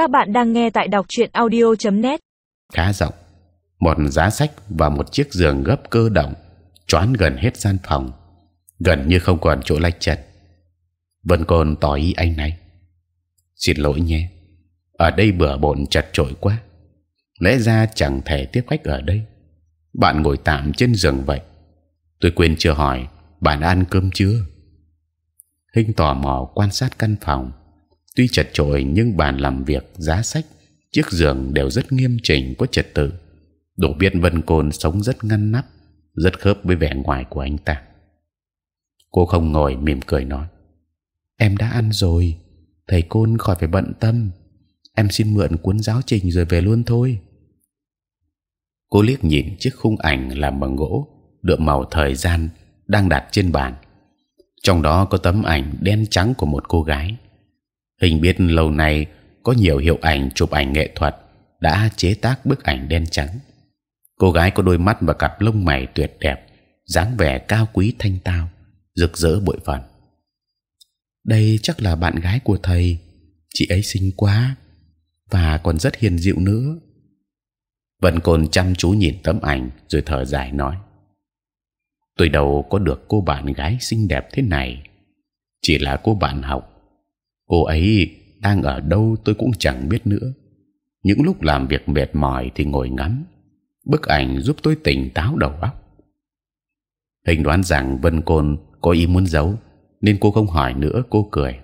Các bạn đang nghe tại đọc truyện audio.net. khá rộng, một giá sách và một chiếc giường gấp cơ động, choán gần hết gian phòng, gần như không còn chỗ lách chân. Vân Côn tỏ ý anh này. Xin lỗi nhé, ở đây bừa bộn chật chội quá. Lẽ ra chẳng thể tiếp khách ở đây. Bạn ngồi tạm trên giường vậy. Tôi quên chưa hỏi bạn ăn cơm chưa. Hinh tò mò quan sát căn phòng. Tuy chật chội nhưng bàn làm việc, giá sách, chiếc giường đều rất nghiêm chỉnh, có trật tự. Đổ biết Vân Côn sống rất ngăn nắp, rất khớp với vẻ ngoài của anh ta. Cô không ngồi mỉm cười nói: Em đã ăn rồi, thầy Côn khỏi phải bận tâm. Em xin mượn cuốn giáo trình rồi về luôn thôi. Cô liếc nhìn chiếc khung ảnh làm bằng gỗ, đượm màu thời gian đang đặt trên bàn. Trong đó có tấm ảnh đen trắng của một cô gái. Hình biết lâu nay có nhiều hiệu ảnh chụp ảnh nghệ thuật đã chế tác bức ảnh đen trắng. Cô gái có đôi mắt và cặp lông mày tuyệt đẹp, dáng vẻ cao quý thanh tao, rực rỡ bội phần. Đây chắc là bạn gái của thầy. Chị ấy xinh quá và còn rất hiền dịu nữa. Vân Côn chăm chú nhìn tấm ảnh rồi thở dài nói: Tôi đâu có được cô bạn gái xinh đẹp thế này, chỉ là cô bạn học. Cô ấy đang ở đâu tôi cũng chẳng biết nữa. Những lúc làm việc mệt mỏi thì ngồi ngắm. Bức ảnh giúp tôi tỉnh táo đầu óc. Hình đoán rằng Vân Côn có ý muốn giấu, nên cô không hỏi nữa. Cô cười.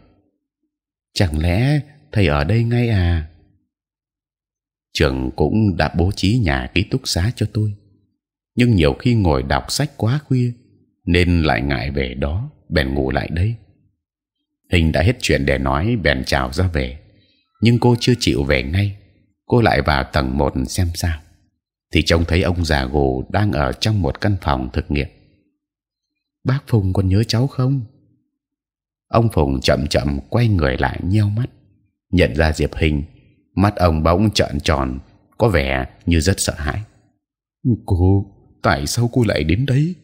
Chẳng lẽ thầy ở đây ngay à? trường cũng đã bố trí nhà ký túc xá cho tôi nhưng nhiều khi ngồi đọc sách quá khuya nên lại ngại về đó bèn ngủ lại đây hình đã hết chuyện để nói, bèn chào ra về. Nhưng cô chưa chịu về ngay. Cô lại vào tầng một xem sao. Thì trông thấy ông già gù đang ở trong một căn phòng thực nghiệm. Bác phùng còn nhớ cháu không? Ông phùng chậm chậm quay người lại nheo mắt. Nhận ra diệp hình, mắt ông bỗng trợn tròn, có vẻ như rất sợ hãi. Cô, tại sao cô lại đến đấy?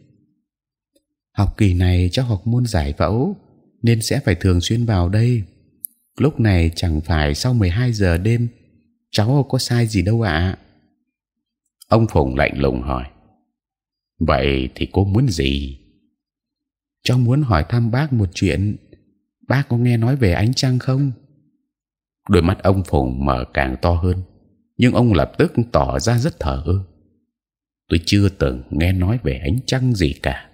Học kỳ này cháu học môn giải phẫu nên sẽ phải thường xuyên vào đây. Lúc này chẳng phải sau 12 giờ đêm, cháu có sai gì đâu ạ. Ông phùng lạnh lùng hỏi. Vậy thì cô muốn gì? Cháu muốn hỏi thăm bác một chuyện. Bác có nghe nói về ánh trăng không? Đôi mắt ông phùng mở càng to hơn, nhưng ông lập tức tỏ ra rất thờ ơ. Tôi chưa từng nghe nói về ánh trăng gì cả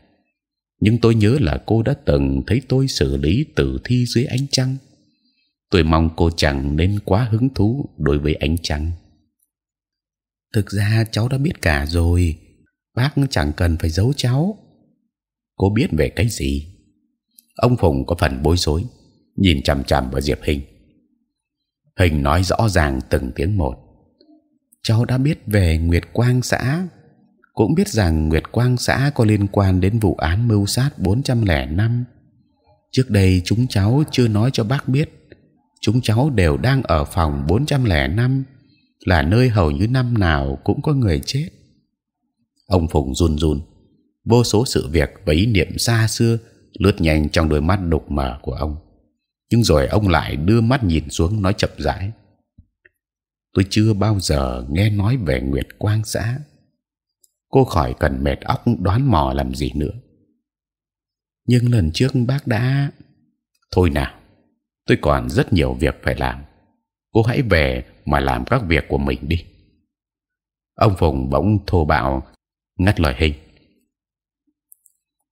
nhưng tôi nhớ là cô đã từng thấy tôi xử lý tử thi dưới ánh trăng. Tôi mong cô chẳng nên quá hứng thú đối với ánh trăng. Thực ra cháu đã biết cả rồi. Bác chẳng cần phải giấu cháu. Cô biết về cái gì? Ông phùng có phần bối rối nhìn c h ầ m c h ầ m vào diệp hình. Hình nói rõ ràng từng tiếng một. Cháu đã biết về Nguyệt Quang xã cũng biết rằng Nguyệt Quang xã có liên quan đến vụ án mưu sát 405 trước đây chúng cháu chưa nói cho bác biết, chúng cháu đều đang ở phòng 405 là nơi hầu như năm nào cũng có người chết. Ông Phùng run run, vô số sự việc và ý niệm xa xưa lướt nhanh trong đôi mắt đục mờ của ông. Nhưng rồi ông lại đưa mắt nhìn xuống nói chậm rãi. Tôi chưa bao giờ nghe nói về Nguyệt Quang xã cô khỏi cần mệt óc đoán mò làm gì nữa. Nhưng lần trước bác đã thôi nào, tôi còn rất nhiều việc phải làm. Cô hãy về mà làm các việc của mình đi. Ông phùng bỗng thô bạo, ngắt lời hình.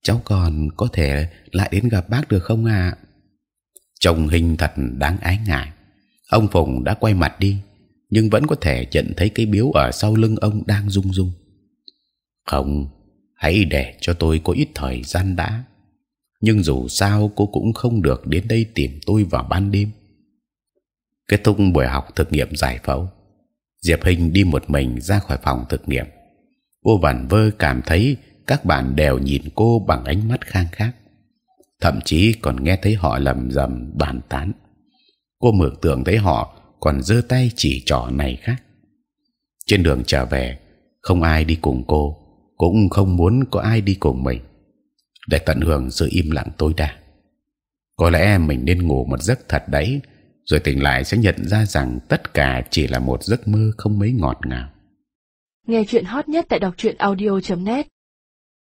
Cháu còn có thể lại đến gặp bác được không ạ? À? chồng hình thật đáng ái ngại. Ông phùng đã quay mặt đi, nhưng vẫn có thể nhận thấy cái biếu ở sau lưng ông đang rung rung không, hãy để cho tôi có ít thời gian đã. Nhưng dù sao cô cũng không được đến đây tìm tôi vào ban đêm. Kết thúc buổi học thực nghiệm giải phẫu, diệp hình đi một mình ra khỏi phòng thực nghiệm. Cô vẩn vơ cảm thấy các bạn đều nhìn cô bằng ánh mắt khang khác. Thậm chí còn nghe thấy họ lầm rầm, bàn tán. Cô mường tượng thấy họ còn giơ tay chỉ trỏ này khác. Trên đường trở về, không ai đi cùng cô cũng không muốn có ai đi cùng mình. Để tận hưởng sự im lặng tối đa. Có lẽ mình nên ngủ một giấc thật đấy, rồi tỉnh lại sẽ nhận ra rằng tất cả chỉ là một giấc mơ không mấy ngọt ngào. Nghe chuyện hot nhất tại đọc truyện audio.net